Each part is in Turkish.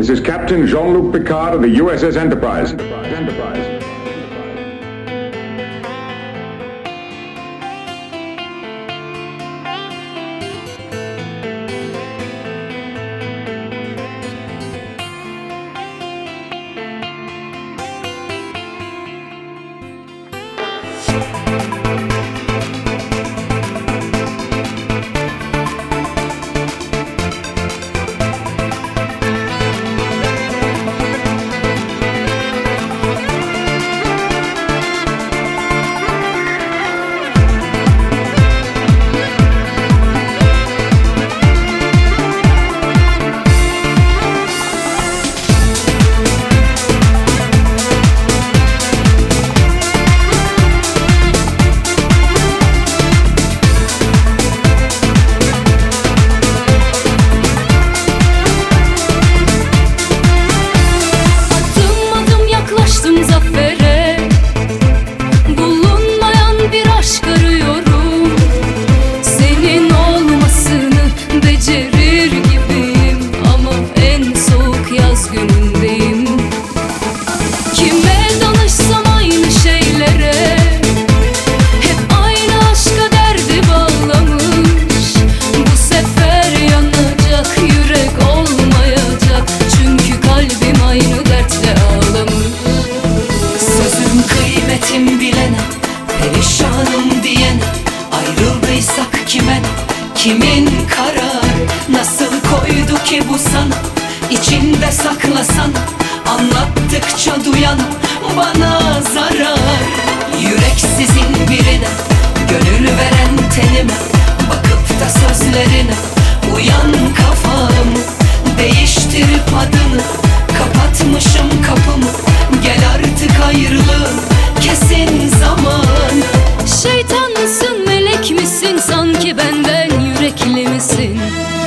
This is Captain Jean-Luc Picard of the USS Enterprise. Enterprise. Enterprise. Kimin karar? Nasıl koydu ki bu sana? İçinde saklasan anlattıkça duyan bana zarar. gelsin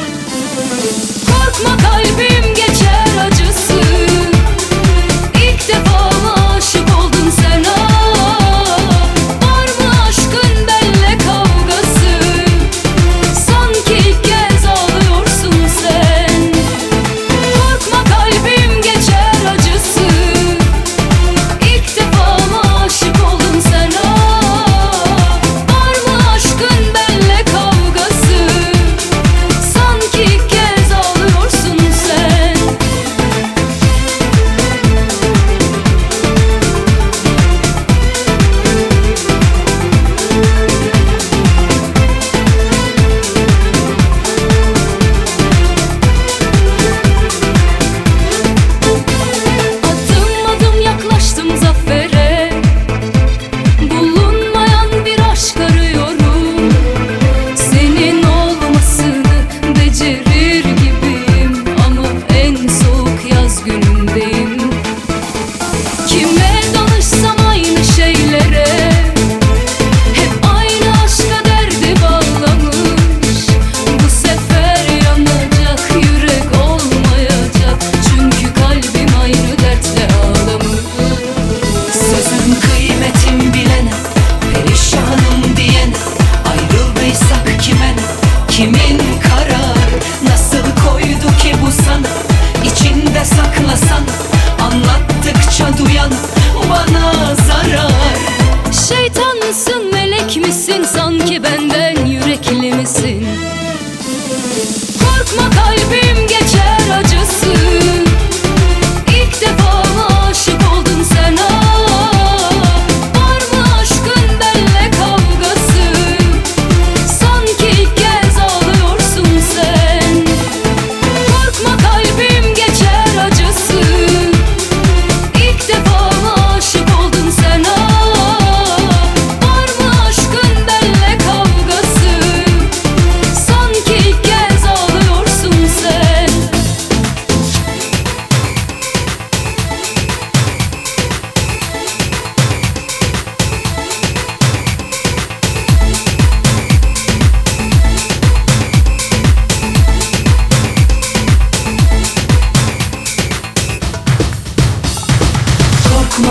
ki benden yürekli misin? Korkma kalbim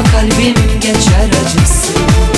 kalbim geçer acısı.